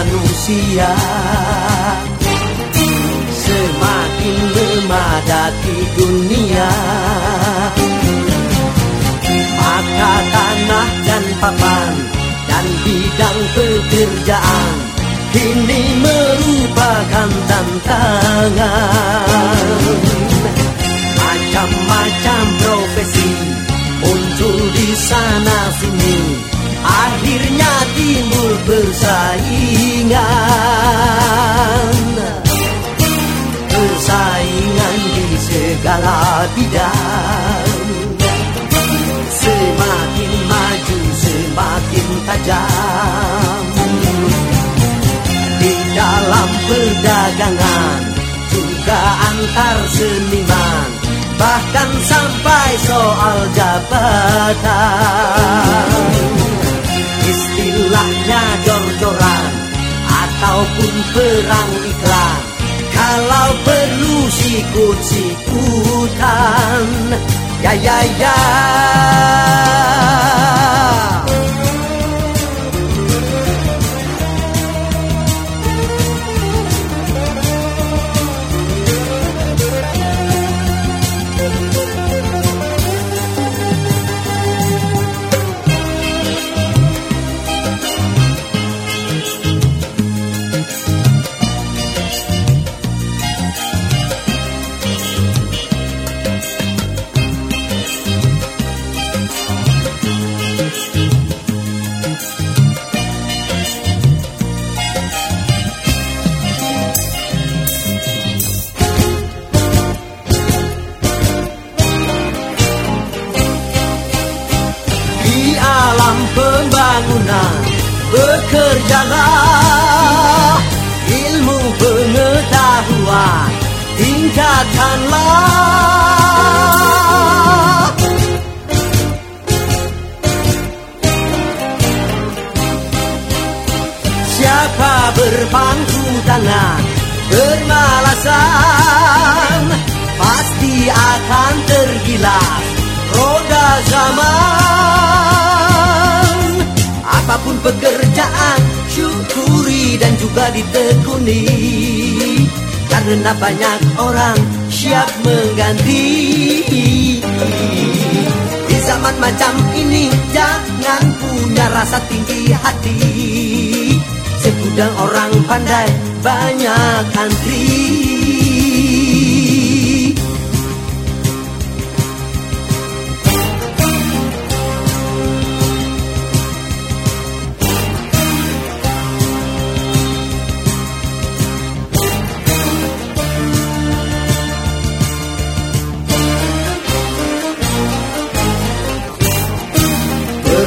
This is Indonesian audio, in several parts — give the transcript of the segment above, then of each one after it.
manusia. Semakin memadati dunia. Maka tanah dan papan Dan bidang pekerjaan Kini merupakan tantangan. Macam-macam profesi Muncul di sana sini Akhirnya timbul persaingan. Persaingan di segala bidang. Semakin maju semakin tajam. Di dalam perdagangan Juga antar seniman. Bahkan sampai soal jabatan istilahnya jor-joran ataupun perang iklan. Kalau perlu sikut-sikutan. Ya ya ya pembangunan Bekerjalah. Ilmu pengetahuan Tingkatkanlah. Siapa berpangku tangan Bermalasan Pasti akan tergilas. Roda zaman pekerjaan Syukuri dan juga ditekuni. Karena banyak orang siap mengganti. Di zaman macam ini Jangan punya rasa tinggi hati. Segudang orang pandai banyak antri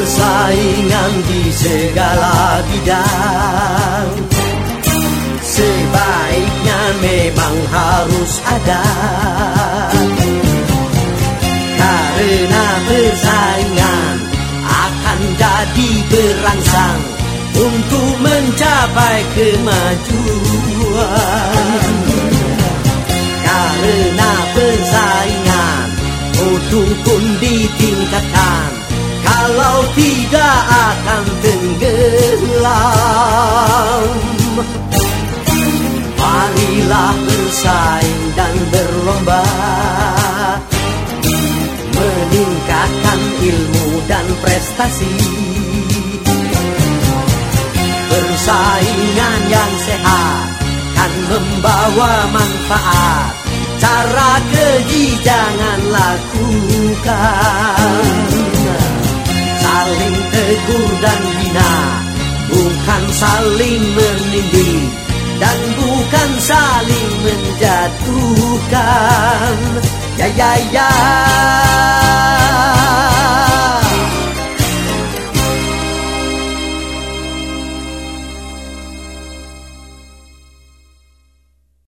Persaingan di segala bidang. Sebaiknya memang harus ada. Karena persaingan akan jadi berangsang Untuk mencapai kemajuan. Karena persaingan mutu pun ditingkatkan kalau tidak akan tenggelam. Marilah bersaing dan berlomba. Meningkatkan ilmu dan prestasi. Persaingan yang sehat kan membawa manfaat. Cara keji saling menindih Dan bukan saling menjatuhkan. Ya ya ya